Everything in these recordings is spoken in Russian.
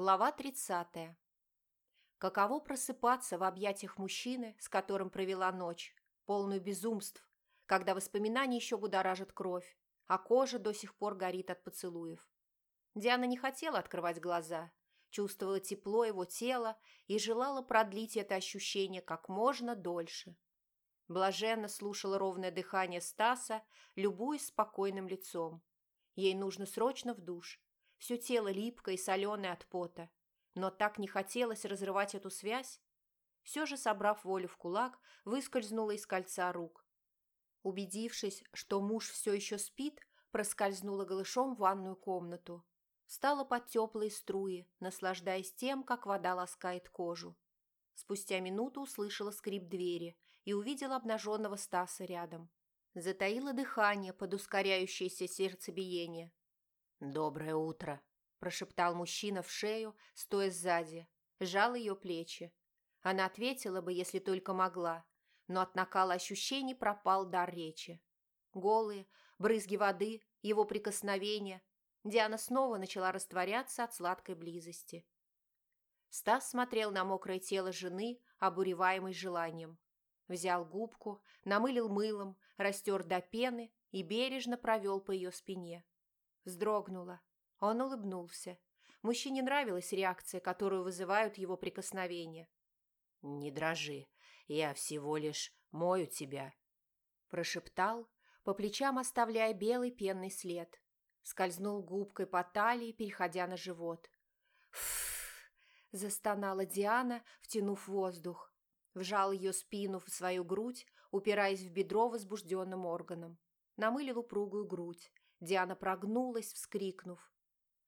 Глава 30. Каково просыпаться в объятиях мужчины, с которым провела ночь, полную безумств, когда воспоминания еще будоражат кровь, а кожа до сих пор горит от поцелуев. Диана не хотела открывать глаза, чувствовала тепло его тела и желала продлить это ощущение как можно дольше. Блаженно слушала ровное дыхание Стаса, любуясь спокойным лицом. Ей нужно срочно в душ – все тело липкое и соленое от пота. Но так не хотелось разрывать эту связь. Все же, собрав волю в кулак, выскользнула из кольца рук. Убедившись, что муж все еще спит, проскользнула голышом в ванную комнату. Встала под теплые струи, наслаждаясь тем, как вода ласкает кожу. Спустя минуту услышала скрип двери и увидела обнаженного Стаса рядом. Затаила дыхание под ускоряющееся сердцебиение. «Доброе утро», – прошептал мужчина в шею, стоя сзади, сжал ее плечи. Она ответила бы, если только могла, но от накала ощущений пропал дар речи. Голые, брызги воды, его прикосновения. Диана снова начала растворяться от сладкой близости. Стас смотрел на мокрое тело жены, обуреваемый желанием. Взял губку, намылил мылом, растер до пены и бережно провел по ее спине. Вздрогнула. Он улыбнулся. Мужчине нравилась реакция, которую вызывают его прикосновения. «Не дрожи, я всего лишь мою тебя», – прошептал, по плечам оставляя белый пенный след. Скользнул губкой по талии, переходя на живот. «Фф!» – застонала Диана, втянув воздух. Вжал ее спину в свою грудь, упираясь в бедро возбужденным органом. Намылил упругую грудь, Диана прогнулась, вскрикнув.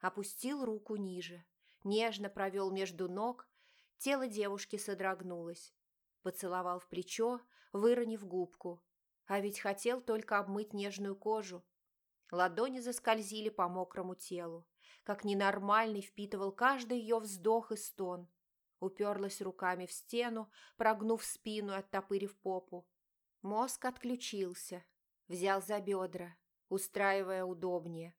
Опустил руку ниже, нежно провел между ног, тело девушки содрогнулось. Поцеловал в плечо, выронив губку. А ведь хотел только обмыть нежную кожу. Ладони заскользили по мокрому телу. Как ненормальный впитывал каждый ее вздох и стон. Уперлась руками в стену, прогнув спину и оттопырив попу. Мозг отключился. Взял за бедра, устраивая удобнее.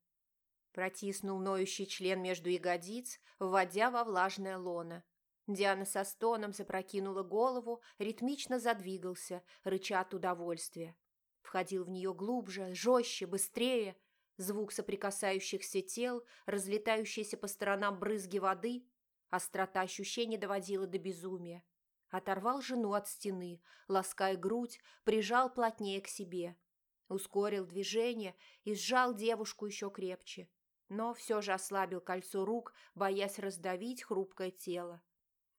Протиснул ноющий член между ягодиц, вводя во влажное лоно. Диана со стоном запрокинула голову, ритмично задвигался, рыча от удовольствия. Входил в нее глубже, жестче, быстрее. Звук соприкасающихся тел, разлетающиеся по сторонам брызги воды. Острота ощущений доводила до безумия. Оторвал жену от стены, лаская грудь, прижал плотнее к себе – ускорил движение и сжал девушку еще крепче, но все же ослабил кольцо рук, боясь раздавить хрупкое тело.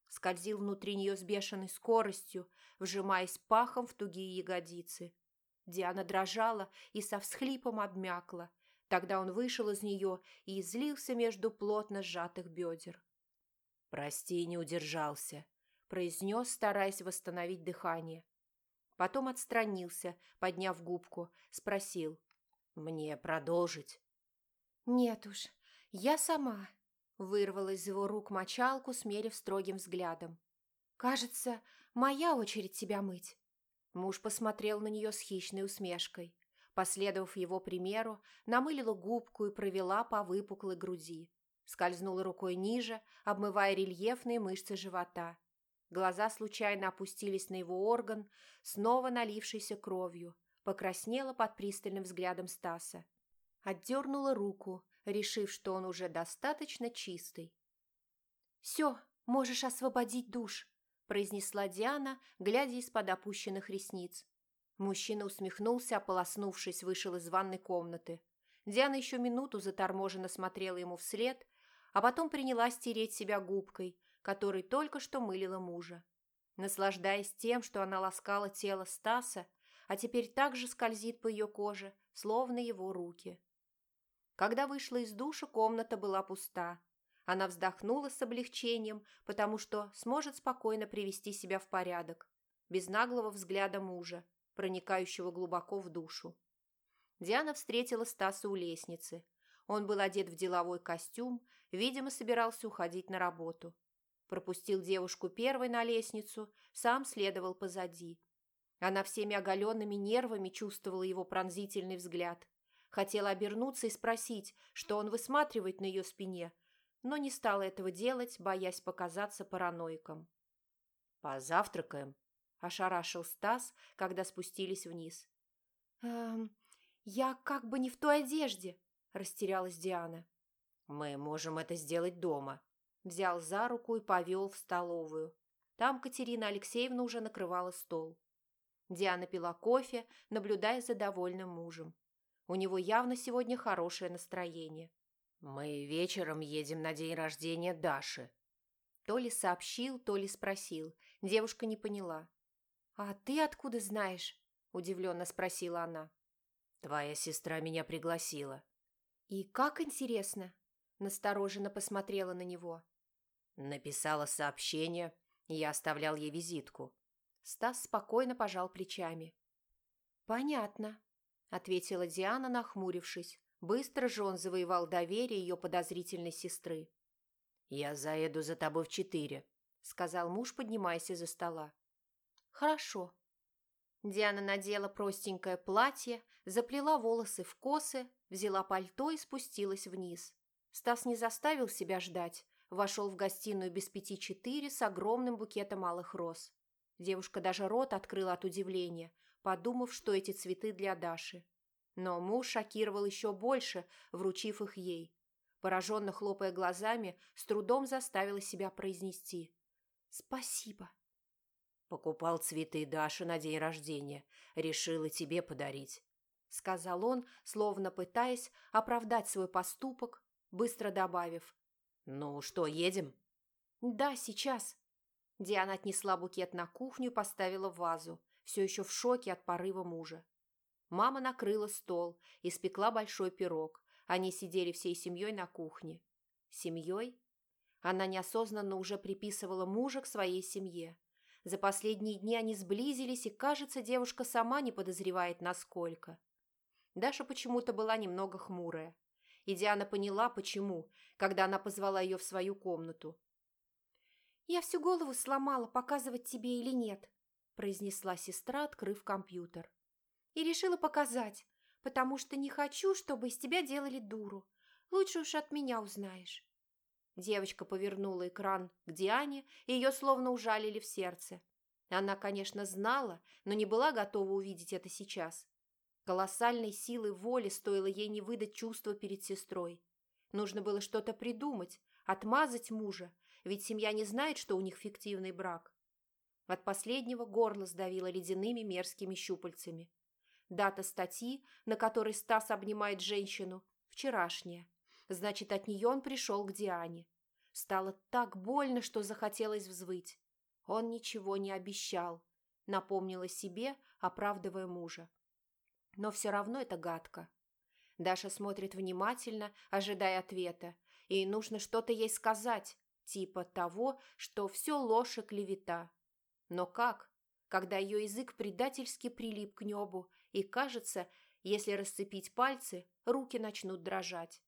Скользил внутри нее с бешеной скоростью, вжимаясь пахом в тугие ягодицы. Диана дрожала и со всхлипом обмякла. Тогда он вышел из нее и излился между плотно сжатых бедер. «Прости, не удержался», – произнес, стараясь восстановить дыхание. Потом отстранился, подняв губку, спросил. «Мне продолжить?» «Нет уж, я сама», – вырвала из его рук мочалку, смерив строгим взглядом. «Кажется, моя очередь тебя мыть». Муж посмотрел на нее с хищной усмешкой. Последовав его примеру, намылила губку и провела по выпуклой груди. Скользнула рукой ниже, обмывая рельефные мышцы живота. Глаза случайно опустились на его орган, снова налившийся кровью, покраснела под пристальным взглядом Стаса. Отдернула руку, решив, что он уже достаточно чистый. «Все, можешь освободить душ», – произнесла Диана, глядя из-под опущенных ресниц. Мужчина усмехнулся, ополоснувшись, вышел из ванной комнаты. Диана еще минуту заторможенно смотрела ему вслед, а потом принялась тереть себя губкой, который только что мылила мужа. Наслаждаясь тем, что она ласкала тело Стаса, а теперь также скользит по ее коже, словно его руки. Когда вышла из душа, комната была пуста. Она вздохнула с облегчением, потому что сможет спокойно привести себя в порядок, без наглого взгляда мужа, проникающего глубоко в душу. Диана встретила Стаса у лестницы. Он был одет в деловой костюм, видимо, собирался уходить на работу. Пропустил девушку первой на лестницу, сам следовал позади. Она всеми оголенными нервами чувствовала его пронзительный взгляд. Хотела обернуться и спросить, что он высматривает на ее спине, но не стала этого делать, боясь показаться параноиком. «Позавтракаем?» – ошарашил Стас, когда спустились вниз. «Эм, я как бы не в той одежде», – растерялась Диана. «Мы можем это сделать дома», – взял за руку и повел в столовую. Там Катерина Алексеевна уже накрывала стол. Диана пила кофе, наблюдая за довольным мужем. У него явно сегодня хорошее настроение. «Мы вечером едем на день рождения Даши». То ли сообщил, то ли спросил. Девушка не поняла. «А ты откуда знаешь?» – удивленно спросила она. «Твоя сестра меня пригласила». «И как интересно?» – настороженно посмотрела на него. Написала сообщение, я оставлял ей визитку. Стас спокойно пожал плечами. «Понятно», – ответила Диана, нахмурившись. Быстро же он завоевал доверие ее подозрительной сестры. «Я заеду за тобой в четыре», – сказал муж, поднимаясь из-за стола. «Хорошо». Диана надела простенькое платье, заплела волосы в косы, взяла пальто и спустилась вниз. Стас не заставил себя ждать, вошел в гостиную без пяти четыре с огромным букетом малых роз. Девушка даже рот открыла от удивления, подумав, что эти цветы для Даши. Но муж шокировал еще больше, вручив их ей. Пораженно хлопая глазами, с трудом заставила себя произнести «Спасибо». «Покупал цветы Даши на день рождения. Решила тебе подарить», — сказал он, словно пытаясь оправдать свой поступок, быстро добавив «Ну что, едем?» «Да, сейчас». Диана отнесла букет на кухню и поставила в вазу, все еще в шоке от порыва мужа. Мама накрыла стол, испекла большой пирог. Они сидели всей семьей на кухне. Семьей? Она неосознанно уже приписывала мужа к своей семье. За последние дни они сблизились, и, кажется, девушка сама не подозревает, насколько. Даша почему-то была немного хмурая. И Диана поняла, почему, когда она позвала ее в свою комнату. «Я всю голову сломала, показывать тебе или нет», произнесла сестра, открыв компьютер. «И решила показать, потому что не хочу, чтобы из тебя делали дуру. Лучше уж от меня узнаешь». Девочка повернула экран к Диане, и ее словно ужалили в сердце. Она, конечно, знала, но не была готова увидеть это сейчас. Колоссальной силы воли стоило ей не выдать чувства перед сестрой. Нужно было что-то придумать, отмазать мужа, ведь семья не знает, что у них фиктивный брак. От последнего горло сдавило ледяными мерзкими щупальцами. Дата статьи, на которой Стас обнимает женщину, вчерашняя. Значит, от нее он пришел к Диане. Стало так больно, что захотелось взвыть. Он ничего не обещал, напомнила себе, оправдывая мужа. Но все равно это гадко. Даша смотрит внимательно, ожидая ответа, и нужно что-то ей сказать, типа того, что все ложь и клевета. Но как, когда ее язык предательски прилип к небу, и кажется, если расцепить пальцы, руки начнут дрожать.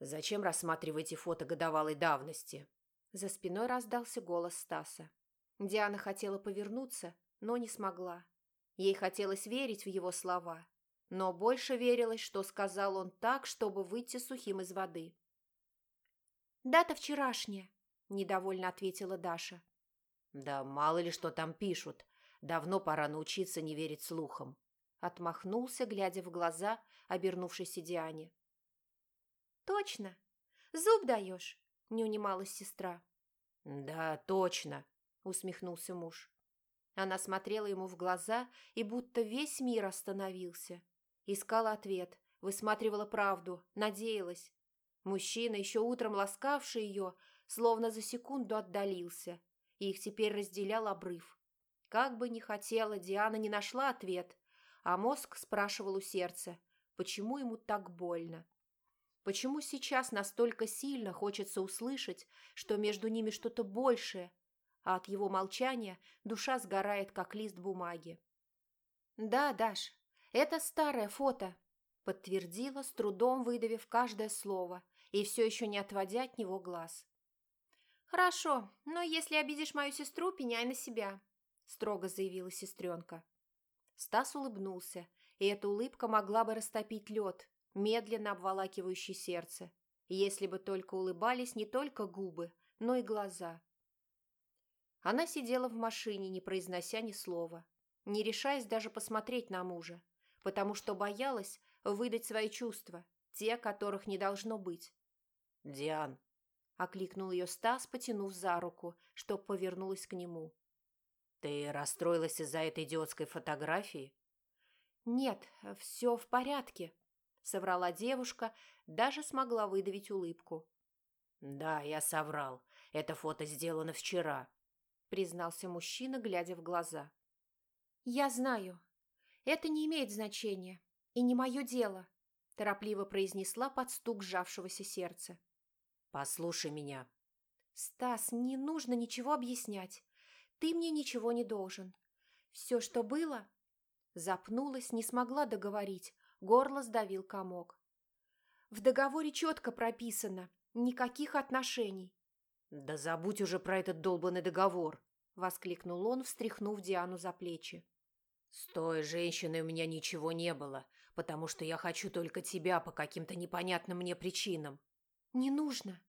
«Зачем рассматриваете фото годовалой давности?» За спиной раздался голос Стаса. Диана хотела повернуться, но не смогла. Ей хотелось верить в его слова, но больше верилось, что сказал он так, чтобы выйти сухим из воды. «Дата вчерашняя», – недовольно ответила Даша. «Да мало ли что там пишут. Давно пора научиться не верить слухам», – отмахнулся, глядя в глаза обернувшейся Диане. «Точно? Зуб даешь?» – не унималась сестра. «Да, точно», – усмехнулся муж. Она смотрела ему в глаза, и будто весь мир остановился. Искала ответ, высматривала правду, надеялась. Мужчина, еще утром ласкавший ее, словно за секунду отдалился, и их теперь разделял обрыв. Как бы ни хотела, Диана не нашла ответ, а мозг спрашивал у сердца, почему ему так больно. Почему сейчас настолько сильно хочется услышать, что между ними что-то большее, а от его молчания душа сгорает, как лист бумаги. «Да, Даш, это старое фото», – подтвердила, с трудом выдавив каждое слово и все еще не отводя от него глаз. «Хорошо, но если обидишь мою сестру, пеняй на себя», – строго заявила сестренка. Стас улыбнулся, и эта улыбка могла бы растопить лед, медленно обволакивающий сердце. Если бы только улыбались не только губы, но и глаза. Она сидела в машине, не произнося ни слова, не решаясь даже посмотреть на мужа, потому что боялась выдать свои чувства, те, которых не должно быть. «Диан», — окликнул ее Стас, потянув за руку, чтоб повернулась к нему. «Ты расстроилась из-за этой идиотской фотографии?» «Нет, все в порядке», — соврала девушка, даже смогла выдавить улыбку. «Да, я соврал. Это фото сделано вчера», — признался мужчина, глядя в глаза. «Я знаю. Это не имеет значения. И не мое дело», — торопливо произнесла под стук сжавшегося сердца. «Послушай меня». «Стас, не нужно ничего объяснять. Ты мне ничего не должен. Все, что было...» Запнулась, не смогла договорить. Горло сдавил комок. «В договоре четко прописано. Никаких отношений». «Да забудь уже про этот долбанный договор!» — воскликнул он, встряхнув Диану за плечи. «С той женщиной у меня ничего не было, потому что я хочу только тебя по каким-то непонятным мне причинам». «Не нужно».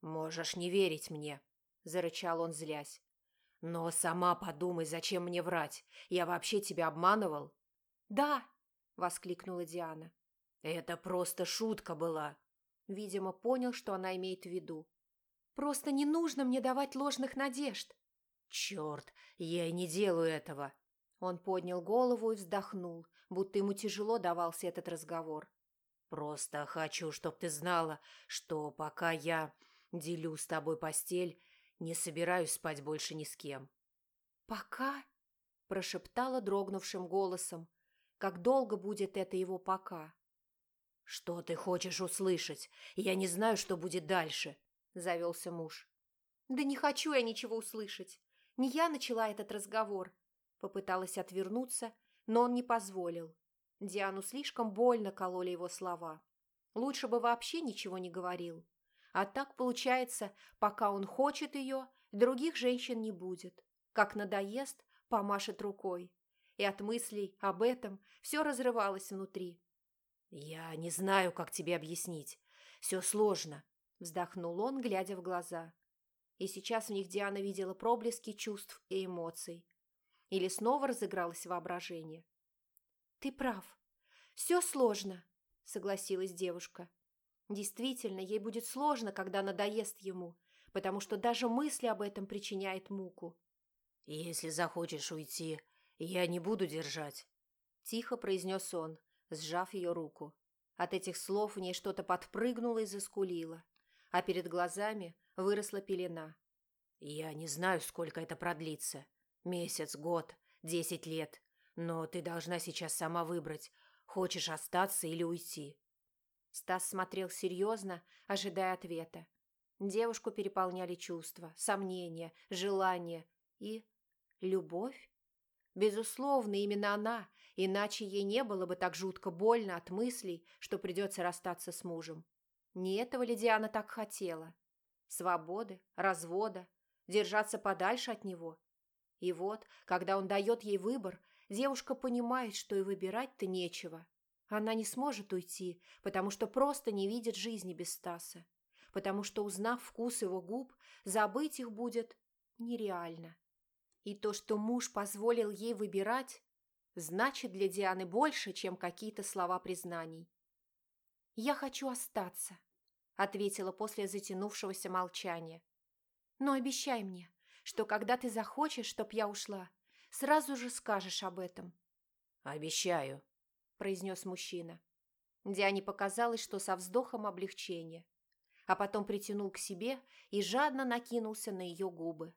«Можешь не верить мне», — зарычал он, злясь. «Но сама подумай, зачем мне врать? Я вообще тебя обманывал?» «Да», — воскликнула Диана. «Это просто шутка была». Видимо, понял, что она имеет в виду. «Просто не нужно мне давать ложных надежд». «Черт, я и не делаю этого». Он поднял голову и вздохнул, будто ему тяжело давался этот разговор. «Просто хочу, чтоб ты знала, что пока я делю с тобой постель, не собираюсь спать больше ни с кем». «Пока?» – прошептала дрогнувшим голосом. «Как долго будет это его «пока»?» «Что ты хочешь услышать? Я не знаю, что будет дальше», – завелся муж. «Да не хочу я ничего услышать. Не я начала этот разговор». Попыталась отвернуться, но он не позволил. Диану слишком больно кололи его слова. Лучше бы вообще ничего не говорил. А так получается, пока он хочет ее, других женщин не будет. Как надоест, помашет рукой. И от мыслей об этом все разрывалось внутри. «Я не знаю, как тебе объяснить. Все сложно», – вздохнул он, глядя в глаза. И сейчас в них Диана видела проблески чувств и эмоций. Или снова разыгралось воображение. «Ты прав. Все сложно», – согласилась девушка. Действительно, ей будет сложно, когда надоест ему, потому что даже мысли об этом причиняет муку. «Если захочешь уйти, я не буду держать», – тихо произнес он, сжав ее руку. От этих слов в ней что-то подпрыгнуло и заскулило, а перед глазами выросла пелена. «Я не знаю, сколько это продлится. Месяц, год, десять лет. Но ты должна сейчас сама выбрать, хочешь остаться или уйти». Стас смотрел серьезно, ожидая ответа. Девушку переполняли чувства, сомнения, желания и... любовь. Безусловно, именно она, иначе ей не было бы так жутко больно от мыслей, что придется расстаться с мужем. Не этого ли Диана так хотела? Свободы, развода, держаться подальше от него. И вот, когда он дает ей выбор, девушка понимает, что и выбирать-то нечего. Она не сможет уйти, потому что просто не видит жизни без Стаса. Потому что, узнав вкус его губ, забыть их будет нереально. И то, что муж позволил ей выбирать, значит для Дианы больше, чем какие-то слова признаний. «Я хочу остаться», — ответила после затянувшегося молчания. «Но обещай мне, что когда ты захочешь, чтоб я ушла, сразу же скажешь об этом». «Обещаю», — произнес мужчина. Диане показалось, что со вздохом облегчения, а потом притянул к себе и жадно накинулся на ее губы.